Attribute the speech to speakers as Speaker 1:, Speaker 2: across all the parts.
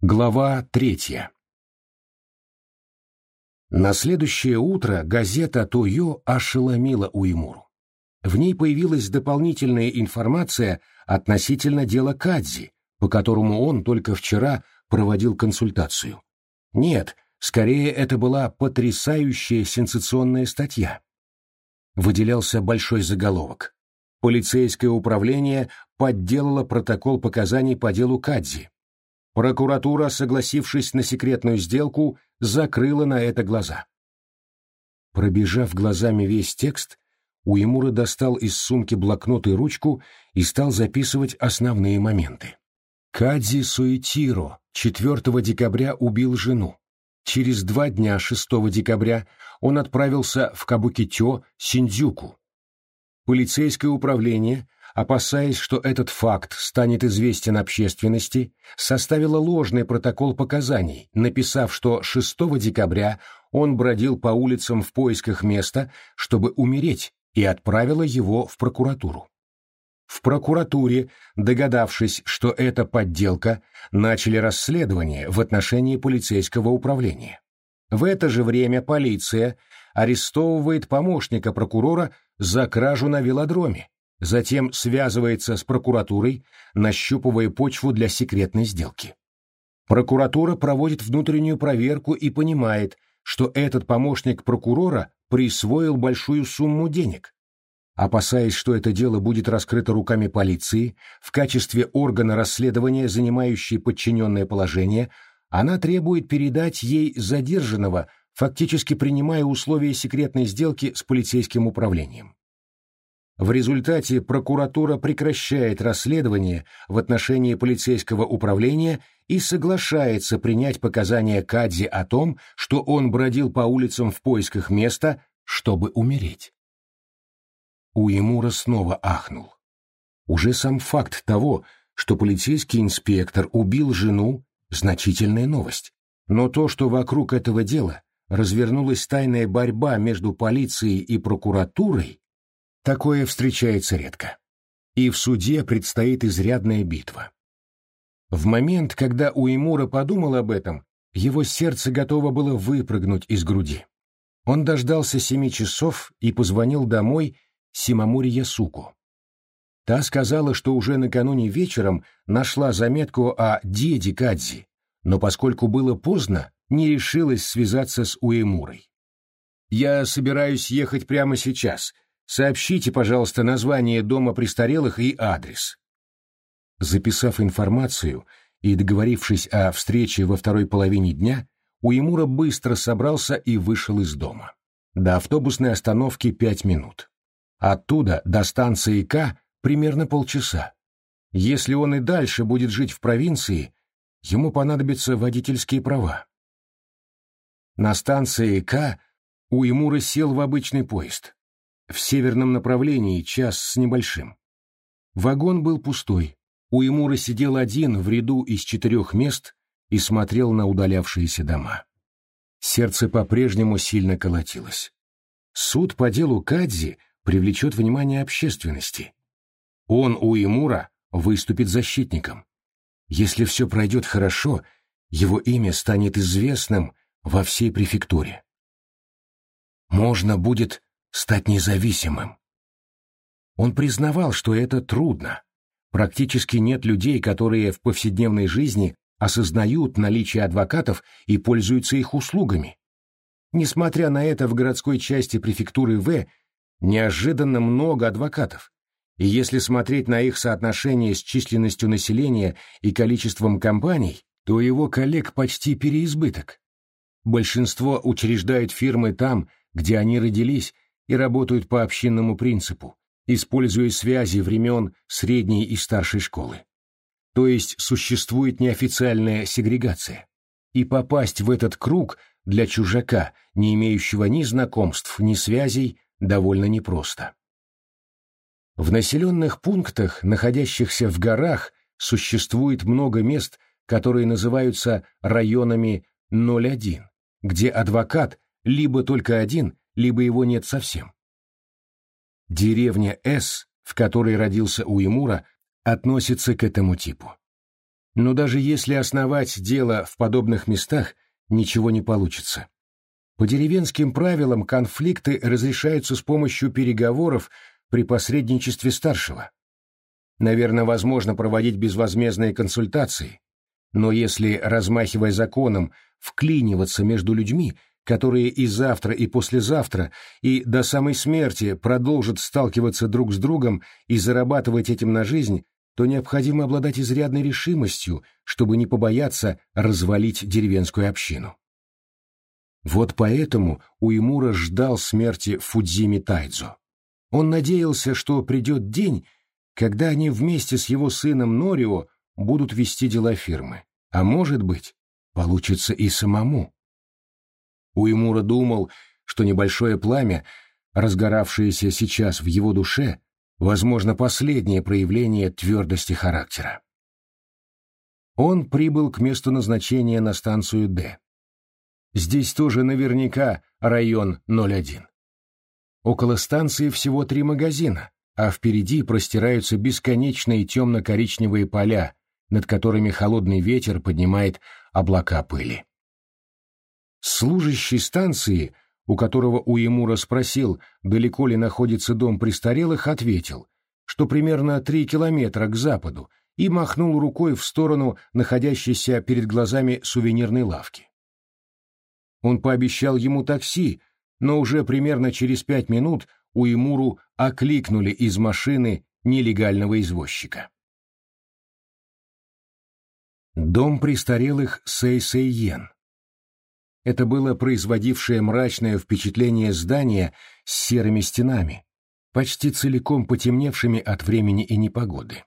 Speaker 1: Глава третья На следующее утро газета «Тойо» ошеломила Уимуру. В ней появилась дополнительная информация относительно дела Кадзи, по которому он только вчера проводил консультацию. Нет, скорее это была потрясающая сенсационная статья. Выделялся большой заголовок. Полицейское управление подделало протокол показаний по делу Кадзи. Прокуратура, согласившись на секретную сделку, закрыла на это глаза. Пробежав глазами весь текст, Уэмура достал из сумки блокнот и ручку и стал записывать основные моменты. Кадзи Суэтиро 4 декабря убил жену. Через два дня, 6 декабря, он отправился в Кабукитё, Синдзюку. Полицейское управление опасаясь, что этот факт станет известен общественности, составила ложный протокол показаний, написав, что 6 декабря он бродил по улицам в поисках места, чтобы умереть, и отправила его в прокуратуру. В прокуратуре, догадавшись, что это подделка, начали расследование в отношении полицейского управления. В это же время полиция арестовывает помощника прокурора за кражу на велодроме, затем связывается с прокуратурой, нащупывая почву для секретной сделки. Прокуратура проводит внутреннюю проверку и понимает, что этот помощник прокурора присвоил большую сумму денег. Опасаясь, что это дело будет раскрыто руками полиции, в качестве органа расследования, занимающей подчиненное положение, она требует передать ей задержанного, фактически принимая условия секретной сделки с полицейским управлением. В результате прокуратура прекращает расследование в отношении полицейского управления и соглашается принять показания Кадзи о том, что он бродил по улицам в поисках места, чтобы умереть. Уемура снова ахнул. Уже сам факт того, что полицейский инспектор убил жену, значительная новость. Но то, что вокруг этого дела развернулась тайная борьба между полицией и прокуратурой, Такое встречается редко. И в суде предстоит изрядная битва. В момент, когда Уэмура подумал об этом, его сердце готово было выпрыгнуть из груди. Он дождался семи часов и позвонил домой Симамури Ясуку. Та сказала, что уже накануне вечером нашла заметку о деде Кадзи, но поскольку было поздно, не решилась связаться с Уэмурой. «Я собираюсь ехать прямо сейчас», Сообщите, пожалуйста, название дома престарелых и адрес. Записав информацию и договорившись о встрече во второй половине дня, Уемура быстро собрался и вышел из дома. До автобусной остановки пять минут. Оттуда до станции К примерно полчаса. Если он и дальше будет жить в провинции, ему понадобятся водительские права. На станции К Уемура сел в обычный поезд в северном направлении час с небольшим. Вагон был пустой. У Эмура сидел один в ряду из четырех мест и смотрел на удалявшиеся дома. Сердце по-прежнему сильно колотилось. Суд по делу Кадзи привлечет внимание общественности. Он у Эмура выступит защитником. Если все пройдет хорошо, его имя станет известным во всей префектуре. Можно будет стать независимым. Он признавал, что это трудно. Практически нет людей, которые в повседневной жизни осознают наличие адвокатов и пользуются их услугами. Несмотря на это, в городской части префектуры В неожиданно много адвокатов, и если смотреть на их соотношение с численностью населения и количеством компаний, то его коллег почти переизбыток. Большинство учреждают фирмы там, где они родились, и работают по общинному принципу, используя связи времен средней и старшей школы. То есть существует неофициальная сегрегация. И попасть в этот круг для чужака, не имеющего ни знакомств, ни связей, довольно непросто. В населенных пунктах, находящихся в горах, существует много мест, которые называются районами 01, где адвокат либо только один, либо его нет совсем. Деревня С, в которой родился Уемура, относится к этому типу. Но даже если основать дело в подобных местах, ничего не получится. По деревенским правилам конфликты разрешаются с помощью переговоров при посредничестве старшего. Наверное, возможно проводить безвозмездные консультации, но если, размахивая законом, вклиниваться между людьми, которые и завтра, и послезавтра, и до самой смерти продолжат сталкиваться друг с другом и зарабатывать этим на жизнь, то необходимо обладать изрядной решимостью, чтобы не побояться развалить деревенскую общину. Вот поэтому Уэмура ждал смерти Фудзими Тайдзо. Он надеялся, что придет день, когда они вместе с его сыном Норио будут вести дела фирмы. А может быть, получится и самому. Уэмура думал, что небольшое пламя, разгоравшееся сейчас в его душе, возможно, последнее проявление твердости характера. Он прибыл к месту назначения на станцию «Д». Здесь тоже наверняка район 01. Около станции всего три магазина, а впереди простираются бесконечные темно-коричневые поля, над которыми холодный ветер поднимает облака пыли. Служащий станции, у которого Уемура спросил, далеко ли находится дом престарелых, ответил, что примерно три километра к западу, и махнул рукой в сторону находящейся перед глазами сувенирной лавки. Он пообещал ему такси, но уже примерно через пять минут Уемуру окликнули из машины нелегального извозчика. Дом престарелых Сэй-Сэй-Йен. Это было производившее мрачное впечатление здание с серыми стенами, почти целиком потемневшими от времени и непогоды.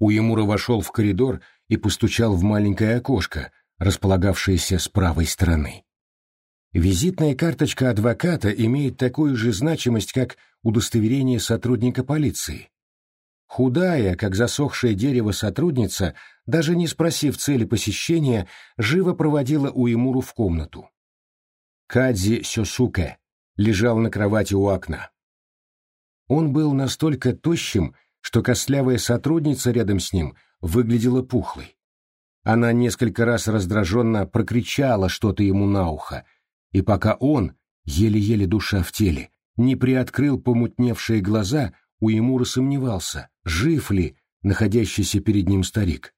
Speaker 1: Уемура вошел в коридор и постучал в маленькое окошко, располагавшееся с правой стороны. Визитная карточка адвоката имеет такую же значимость, как удостоверение сотрудника полиции. Худая, как засохшее дерево сотрудница, даже не спросив цели посещения, живо проводила Уэмуру в комнату. Кадзи Сёсуке лежал на кровати у окна. Он был настолько тощим, что костлявая сотрудница рядом с ним выглядела пухлой. Она несколько раз раздраженно прокричала что-то ему на ухо, и пока он, еле-еле душа в теле, не приоткрыл помутневшие глаза, Уэмура сомневался, жив ли находящийся перед ним старик.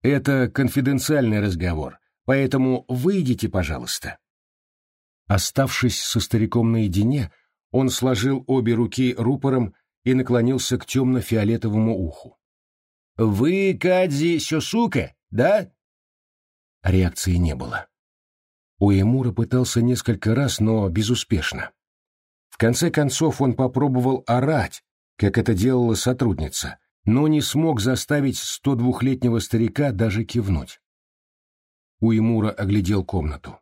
Speaker 1: «Это конфиденциальный разговор, поэтому выйдите, пожалуйста». Оставшись со стариком наедине, он сложил обе руки рупором и наклонился к темно-фиолетовому уху. «Вы Кадзи Сёсука, да?» Реакции не было. Уэмура пытался несколько раз, но безуспешно. В конце концов он попробовал орать, как это делала сотрудница, но не смог заставить 102-летнего старика даже кивнуть. Уэмура оглядел комнату.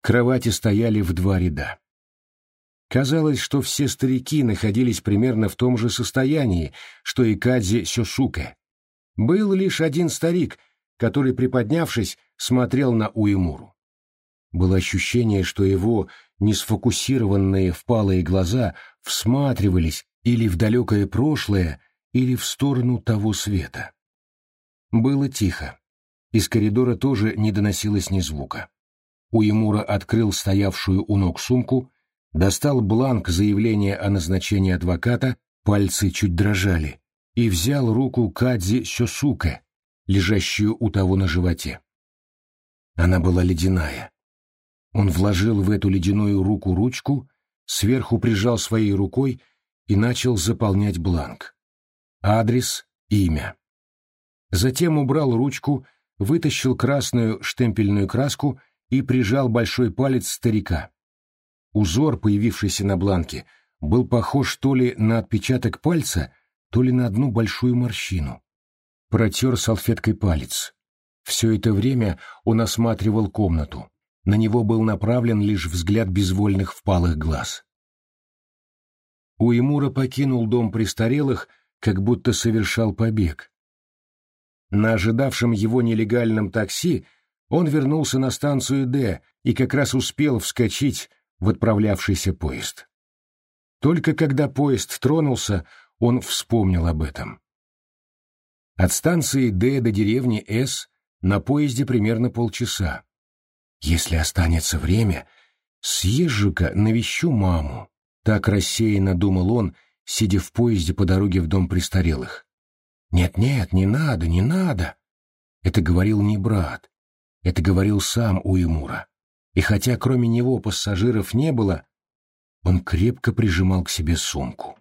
Speaker 1: Кровати стояли в два ряда. Казалось, что все старики находились примерно в том же состоянии, что и Кадзи Сёсуке. Был лишь один старик, который, приподнявшись, смотрел на Уэмуру. Было ощущение, что его несфокусированные впалые глаза всматривались или в далекое прошлое, или в сторону того света. Было тихо. Из коридора тоже не доносилось ни звука. Уемура открыл стоявшую у ног сумку, достал бланк заявления о назначении адвоката, пальцы чуть дрожали, и взял руку Кадзи Сёсуке, лежащую у того на животе. Она была ледяная. Он вложил в эту ледяную руку ручку, сверху прижал своей рукой и начал заполнять бланк. Адрес, имя. Затем убрал ручку, вытащил красную штемпельную краску и прижал большой палец старика. Узор, появившийся на бланке, был похож то ли на отпечаток пальца, то ли на одну большую морщину. Протер салфеткой палец. Все это время он осматривал комнату. На него был направлен лишь взгляд безвольных впалых глаз. Уэмура покинул дом престарелых, как будто совершал побег. На ожидавшем его нелегальном такси он вернулся на станцию «Д» и как раз успел вскочить в отправлявшийся поезд. Только когда поезд тронулся, он вспомнил об этом. От станции Д до деревни С на поезде примерно полчаса. Если останется время, съезжу-ка навещу маму. Так рассеянно думал он, сидя в поезде по дороге в дом престарелых. «Нет-нет, не надо, не надо!» Это говорил не брат, это говорил сам Уэмура. И хотя кроме него пассажиров не было, он крепко прижимал к себе сумку.